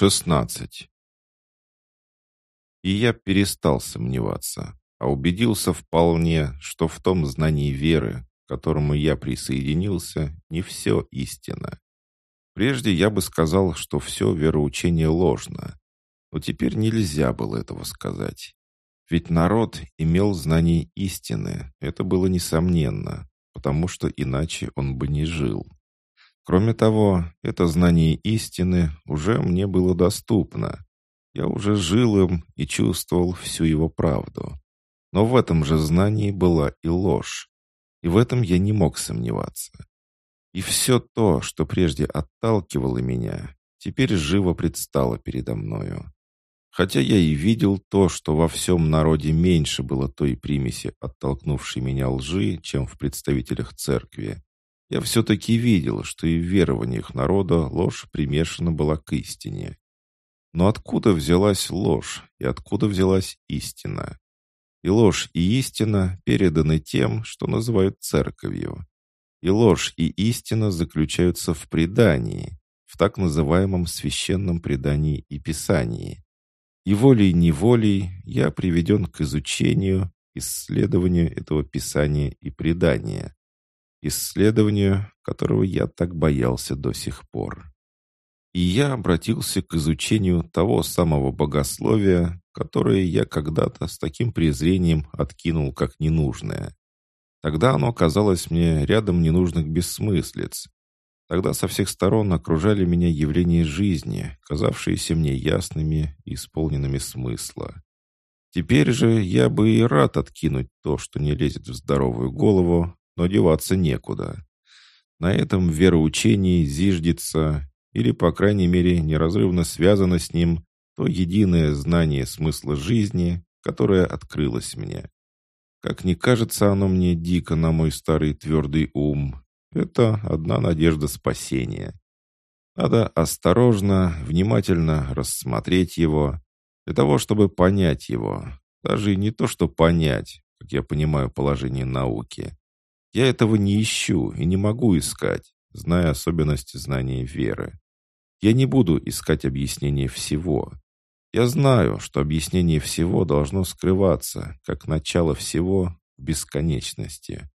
16. И я перестал сомневаться, а убедился вполне, что в том знании веры, к которому я присоединился, не все истина. Прежде я бы сказал, что все вероучение ложно, но теперь нельзя было этого сказать. Ведь народ имел знание истины, это было несомненно, потому что иначе он бы не жил. Кроме того, это знание истины уже мне было доступно. Я уже жил им и чувствовал всю его правду. Но в этом же знании была и ложь. И в этом я не мог сомневаться. И все то, что прежде отталкивало меня, теперь живо предстало передо мною. Хотя я и видел то, что во всем народе меньше было той примеси, оттолкнувшей меня лжи, чем в представителях церкви, я все-таки видел, что и в верованиях народа ложь примешана была к истине. Но откуда взялась ложь и откуда взялась истина? И ложь, и истина переданы тем, что называют церковью. И ложь, и истина заключаются в предании, в так называемом священном предании и писании. И волей-неволей я приведен к изучению, исследованию этого писания и предания исследованию, которого я так боялся до сих пор. И я обратился к изучению того самого богословия, которое я когда-то с таким презрением откинул как ненужное. Тогда оно казалось мне рядом ненужных бессмыслиц. Тогда со всех сторон окружали меня явления жизни, казавшиеся мне ясными и исполненными смысла. Теперь же я бы и рад откинуть то, что не лезет в здоровую голову, но деваться некуда. На этом вероучении зиждется, или, по крайней мере, неразрывно связано с ним, то единое знание смысла жизни, которое открылось мне. Как ни кажется оно мне дико на мой старый твердый ум, это одна надежда спасения. Надо осторожно, внимательно рассмотреть его, для того, чтобы понять его. Даже не то, что понять, как я понимаю положение науки, я этого не ищу и не могу искать, зная особенности знания веры. Я не буду искать объяснение всего. Я знаю, что объяснение всего должно скрываться, как начало всего в бесконечности.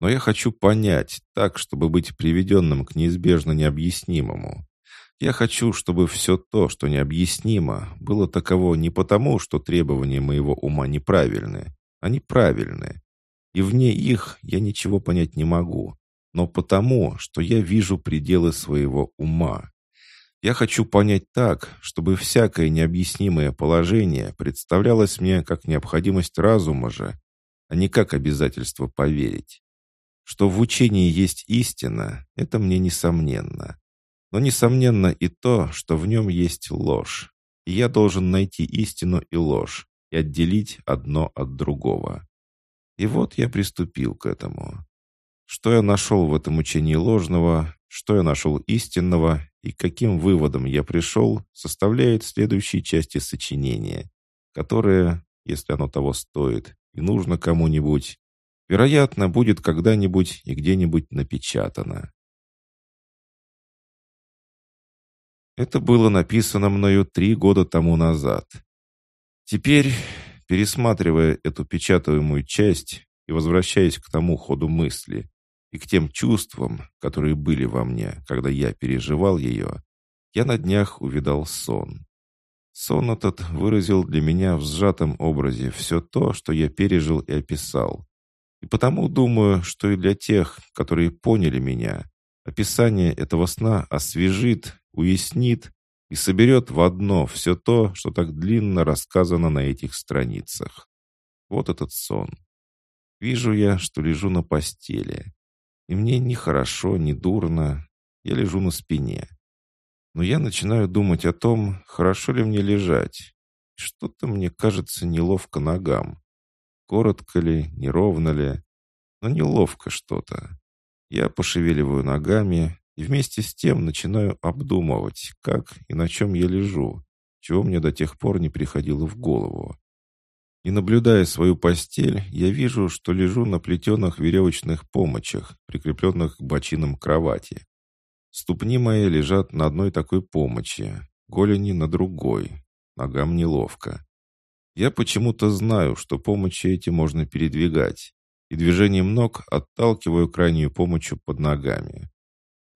Но я хочу понять так, чтобы быть приведенным к неизбежно необъяснимому. Я хочу, чтобы все то, что необъяснимо, было таково не потому, что требования моего ума неправильны. Они правильны, и вне их я ничего понять не могу, но потому, что я вижу пределы своего ума. Я хочу понять так, чтобы всякое необъяснимое положение представлялось мне как необходимость разума же, а не как обязательство поверить. Что в учении есть истина, это мне несомненно. Но несомненно и то, что в нем есть ложь. И я должен найти истину и ложь и отделить одно от другого. И вот я приступил к этому. Что я нашел в этом учении ложного, что я нашел истинного и каким выводом я пришел, составляет следующие части сочинения, которое, если оно того стоит и нужно кому-нибудь, вероятно, будет когда-нибудь и где-нибудь напечатано. Это было написано мною три года тому назад. Теперь Пересматривая эту печатаемую часть и возвращаясь к тому ходу мысли и к тем чувствам, которые были во мне, когда я переживал ее, я на днях увидал сон. Сон этот выразил для меня в сжатом образе все то, что я пережил и описал. И потому думаю, что и для тех, которые поняли меня, описание этого сна освежит, уяснит и соберет в одно все то, что так длинно рассказано на этих страницах. Вот этот сон. Вижу я, что лежу на постели. И мне ни хорошо, ни дурно. Я лежу на спине. Но я начинаю думать о том, хорошо ли мне лежать. Что-то мне кажется неловко ногам. Коротко ли, неровно ли. Но неловко что-то. Я пошевеливаю ногами, и вместе с тем начинаю обдумывать, как и на чем я лежу, чего мне до тех пор не приходило в голову. И наблюдая свою постель, я вижу, что лежу на плетеных веревочных помощах, прикрепленных к бочинам кровати. Ступни мои лежат на одной такой помощи, голени на другой. Ногам неловко. Я почему-то знаю, что помощи эти можно передвигать, и движением ног отталкиваю крайнюю помощью под ногами.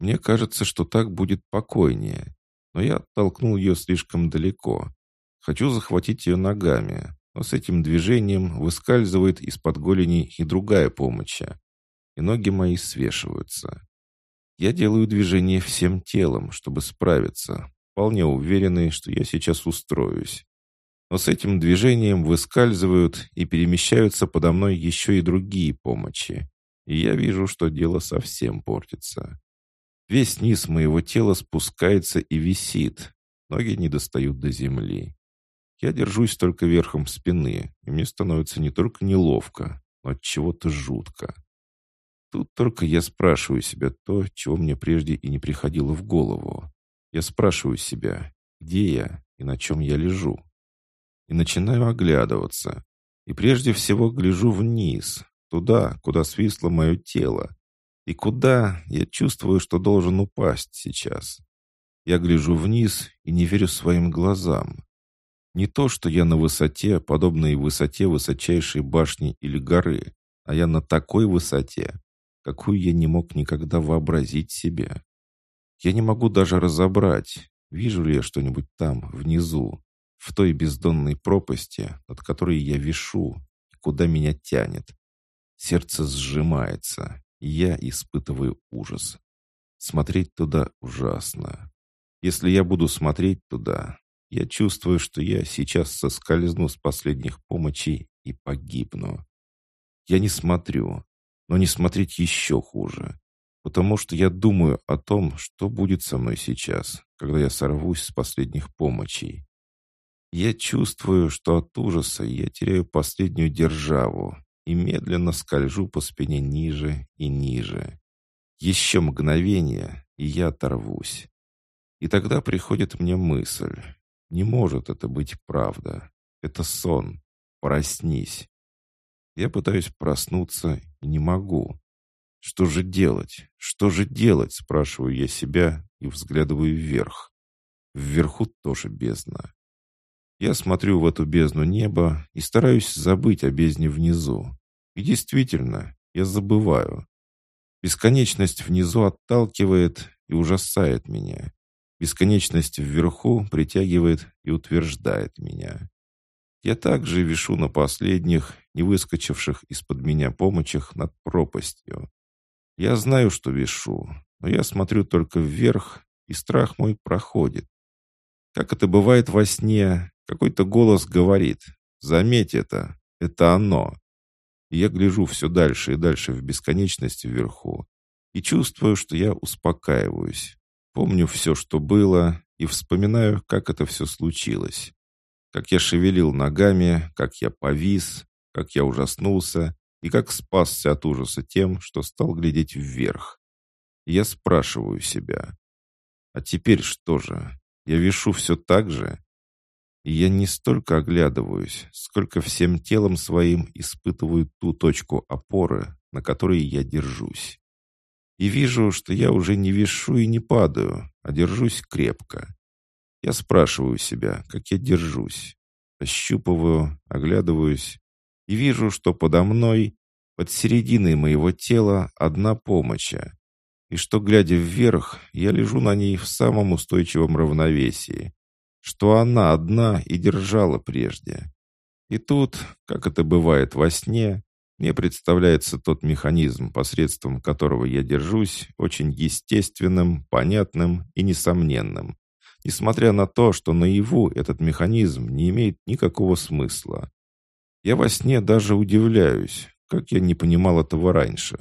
Мне кажется, что так будет покойнее, но я оттолкнул ее слишком далеко. Хочу захватить ее ногами, но с этим движением выскальзывает из-под голени и другая помощь, и ноги мои свешиваются. Я делаю движение всем телом, чтобы справиться, вполне уверенный, что я сейчас устроюсь но с этим движением выскальзывают и перемещаются подо мной еще и другие помощи. И я вижу, что дело совсем портится. Весь низ моего тела спускается и висит. Ноги не достают до земли. Я держусь только верхом спины, и мне становится не только неловко, но от чего-то жутко. Тут только я спрашиваю себя то, чего мне прежде и не приходило в голову. Я спрашиваю себя, где я и на чем я лежу и начинаю оглядываться. И прежде всего гляжу вниз, туда, куда свисло мое тело, и куда я чувствую, что должен упасть сейчас. Я гляжу вниз и не верю своим глазам. Не то, что я на высоте, подобной высоте высочайшей башни или горы, а я на такой высоте, какую я не мог никогда вообразить себе. Я не могу даже разобрать, вижу ли я что-нибудь там, внизу, в той бездонной пропасти, над которой я вишу, и куда меня тянет. Сердце сжимается, я испытываю ужас. Смотреть туда ужасно. Если я буду смотреть туда, я чувствую, что я сейчас соскользну с последних помощей и погибну. Я не смотрю, но не смотреть еще хуже, потому что я думаю о том, что будет со мной сейчас, когда я сорвусь с последних помощей. Я чувствую, что от ужаса я теряю последнюю державу и медленно скольжу по спине ниже и ниже. Еще мгновение, и я оторвусь. И тогда приходит мне мысль. Не может это быть правда. Это сон. Проснись. Я пытаюсь проснуться и не могу. Что же делать? Что же делать? Спрашиваю я себя и взглядываю вверх. Вверху тоже бездна. Я смотрю в эту бездну неба и стараюсь забыть о бездне внизу. И действительно, я забываю. Бесконечность внизу отталкивает и ужасает меня. Бесконечность вверху притягивает и утверждает меня. Я также вишу на последних, не выскочивших из-под меня помощах над пропастью. Я знаю, что вишу, но я смотрю только вверх, и страх мой проходит. Как это бывает во сне, какой-то голос говорит «Заметь это, это оно». И я гляжу все дальше и дальше в бесконечность вверху и чувствую, что я успокаиваюсь. Помню все, что было, и вспоминаю, как это все случилось. Как я шевелил ногами, как я повис, как я ужаснулся и как спасся от ужаса тем, что стал глядеть вверх. И я спрашиваю себя, а теперь что же? Я вешу все так же? И я не столько оглядываюсь, сколько всем телом своим испытываю ту точку опоры, на которой я держусь. И вижу, что я уже не вешу и не падаю, а держусь крепко. Я спрашиваю себя, как я держусь. Ощупываю, оглядываюсь и вижу, что подо мной, под серединой моего тела, одна помощь. И что, глядя вверх, я лежу на ней в самом устойчивом равновесии, что она одна и держала прежде. И тут, как это бывает во сне, мне представляется тот механизм, посредством которого я держусь, очень естественным, понятным и несомненным, несмотря на то, что наяву этот механизм не имеет никакого смысла. Я во сне даже удивляюсь, как я не понимал этого раньше.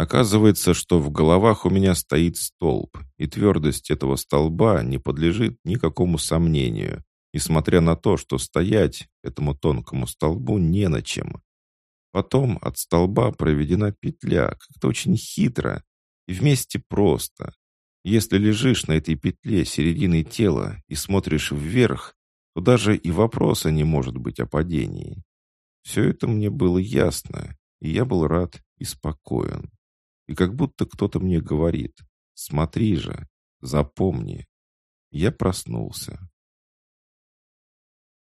Оказывается, что в головах у меня стоит столб, и твердость этого столба не подлежит никакому сомнению, несмотря на то, что стоять этому тонкому столбу не на чем. Потом от столба проведена петля, как-то очень хитро, и вместе просто. Если лежишь на этой петле серединой тела и смотришь вверх, то даже и вопроса не может быть о падении. Все это мне было ясно, и я был рад и спокоен. И как будто кто-то мне говорит, смотри же, запомни, Я проснулся.